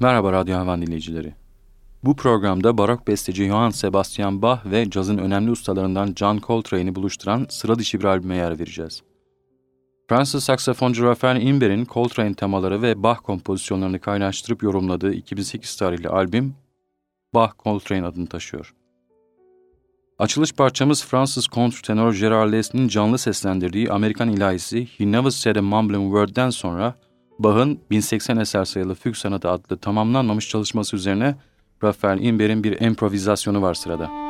Merhaba Radyo Havan dinleyicileri. Bu programda barok besteci Johann Sebastian Bach ve cazın önemli ustalarından John Coltrane'i buluşturan sıra dışı bir albüme yer vereceğiz. Fransız saksafoncu Rafael Imber'in Coltrane temaları ve Bach kompozisyonlarını kaynaştırıp yorumladığı 2008 tarihli albüm Bach Coltrane adını taşıyor. Açılış parçamız Fransız kontrtenor Gerard Les'nin canlı seslendirdiği Amerikan ilahisi He Never Said a Mumbling Word'den sonra Bach'ın 1080 eser sayılı Füg Sanatı adlı tamamlanmamış çalışması üzerine Rafael Imber'in bir improvizasyonu var sırada.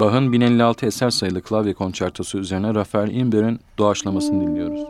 Bach'ın 1056 eser sayılı klavye konçertosu üzerine Rafael Imber'in doğaçlamasını dinliyoruz.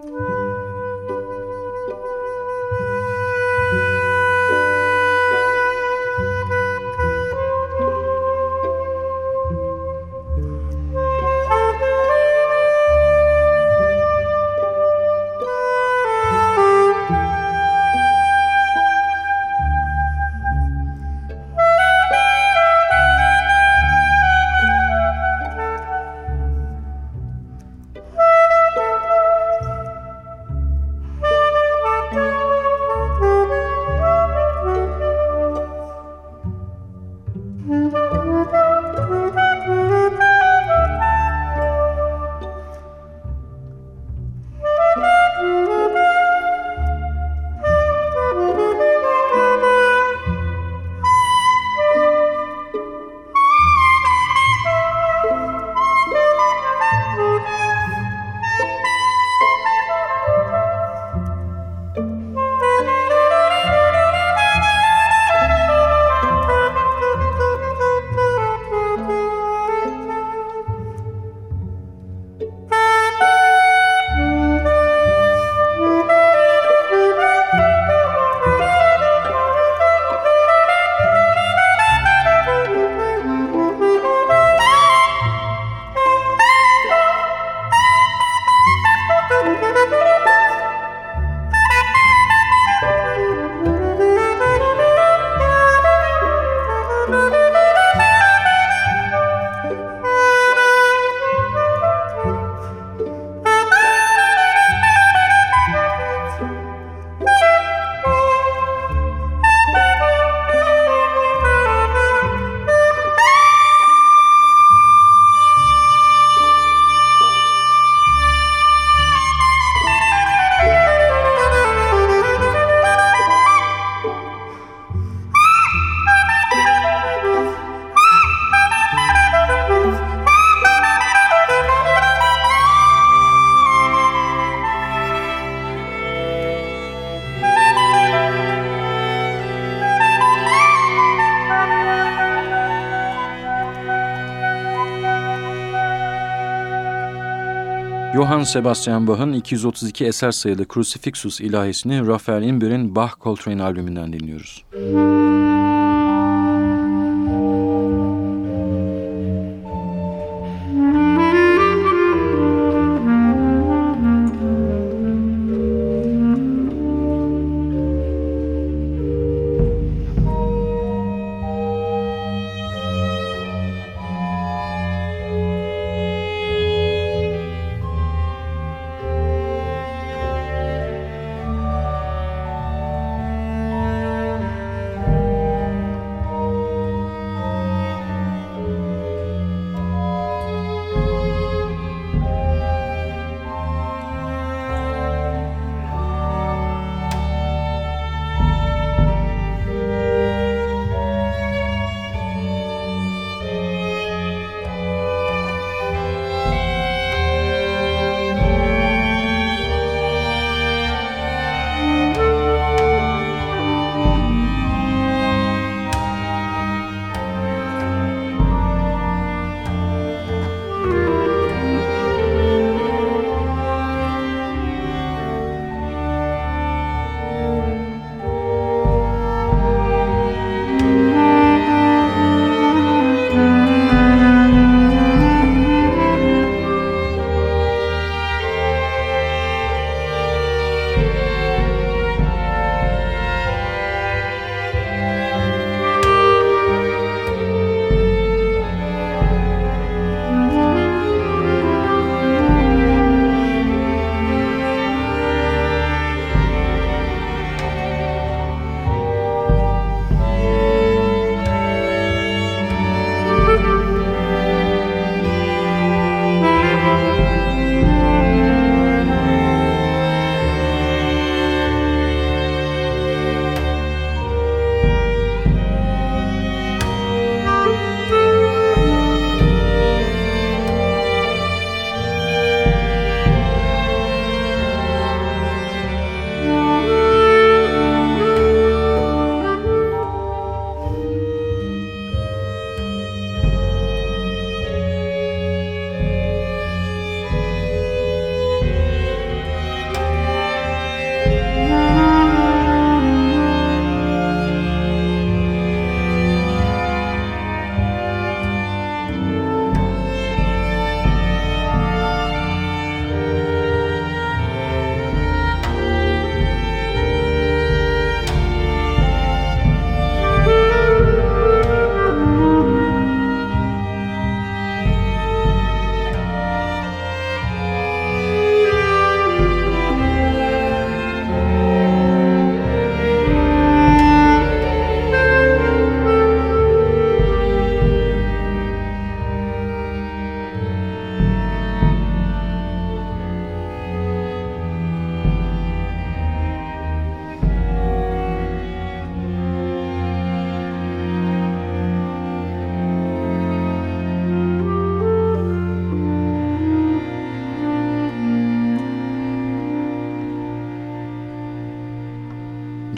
Johann Sebastian Bach'ın 232 eser sayılı Crucifixus ilahisini Raphael Imber'in Bach Coltrane albümünden dinliyoruz. Müzik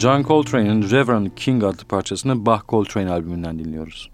John Coltrane'in Reverend King adlı parçasını Bach Coltrane albümünden dinliyoruz.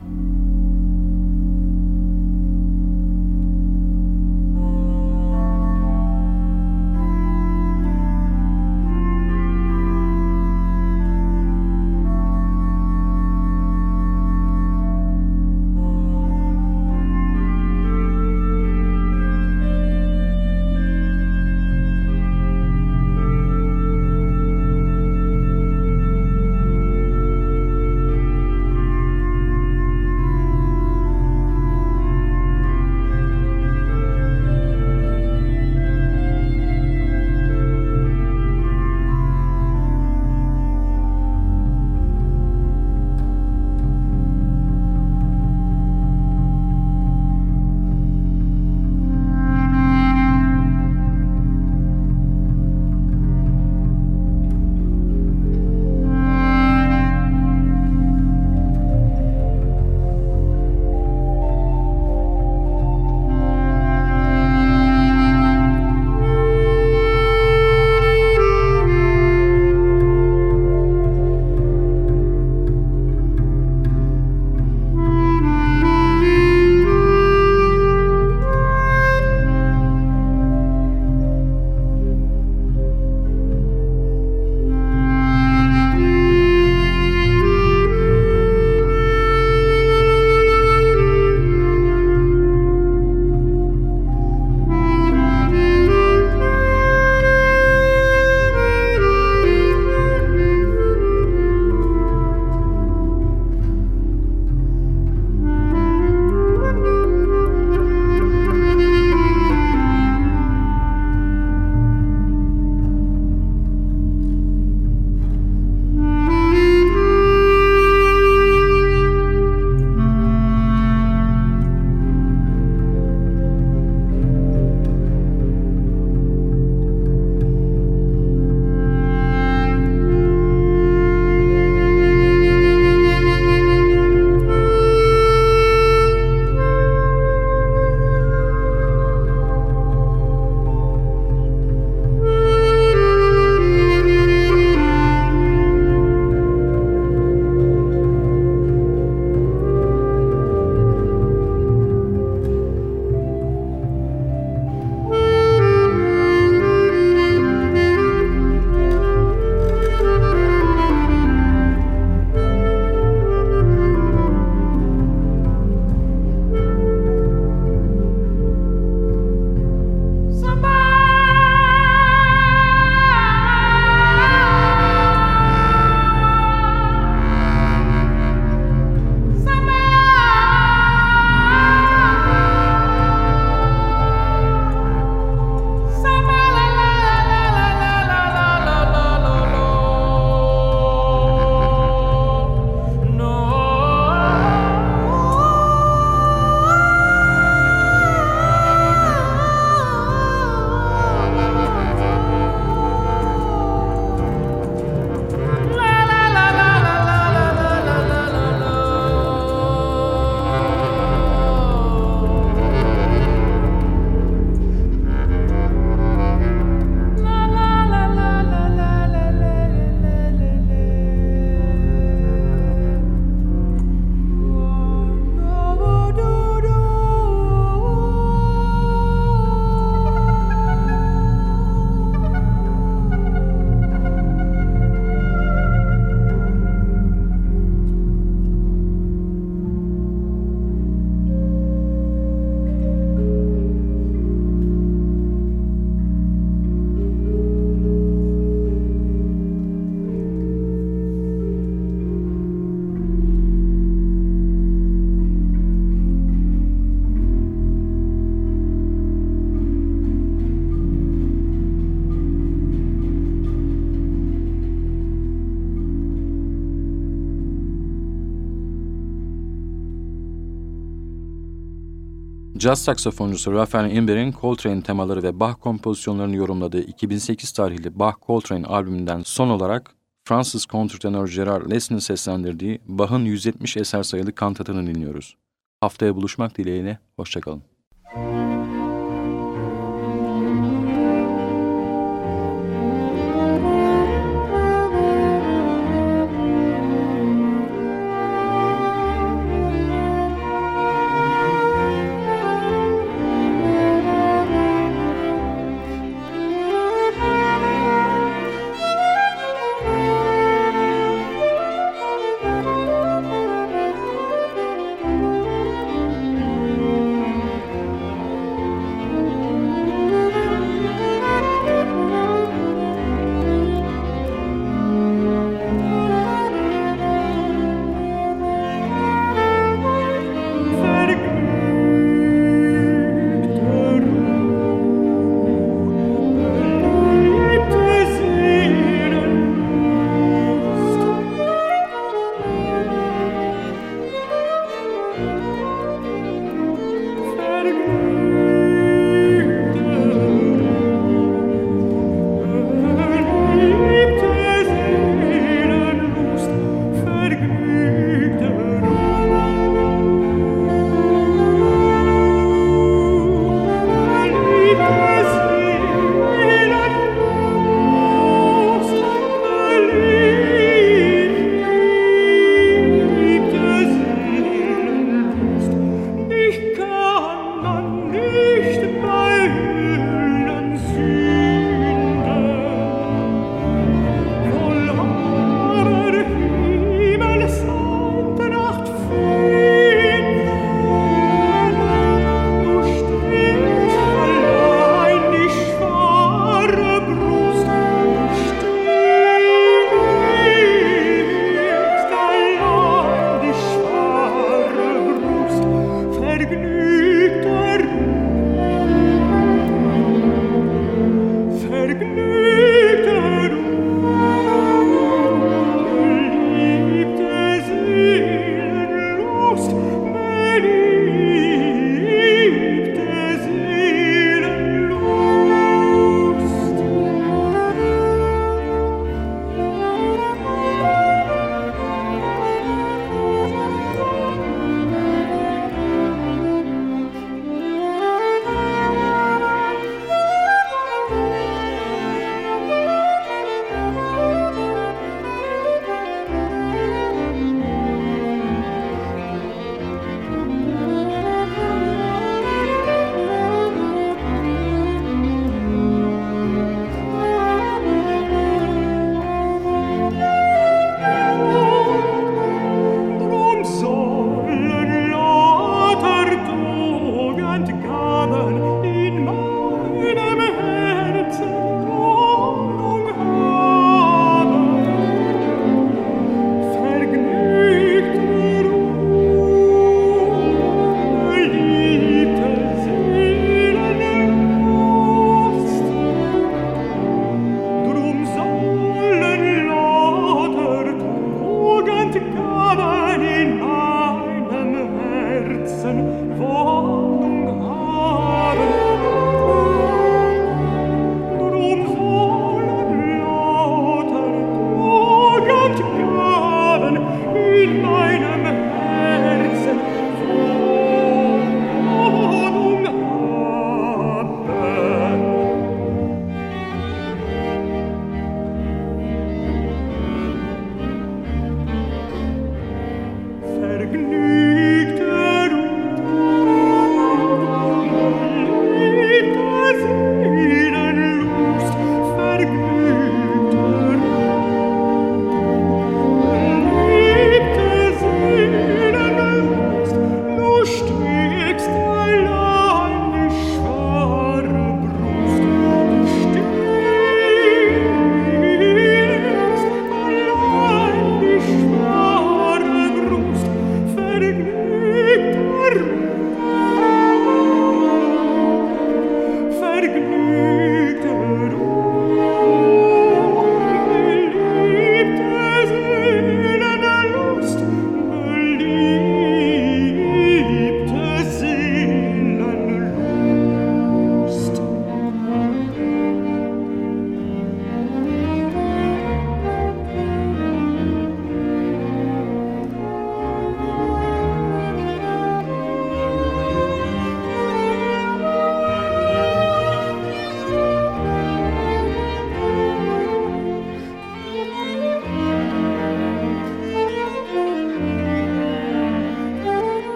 Jazz saksafoncusu Rafael Imber'in Coltrane temaları ve Bach kompozisyonlarını yorumladığı 2008 tarihli Bach Coltrane albümünden son olarak Fransız kontrtenör Gerard Les'in seslendirdiği Bach'ın 170 eser sayılı kantatını dinliyoruz. Haftaya buluşmak dileğiyle, hoşçakalın.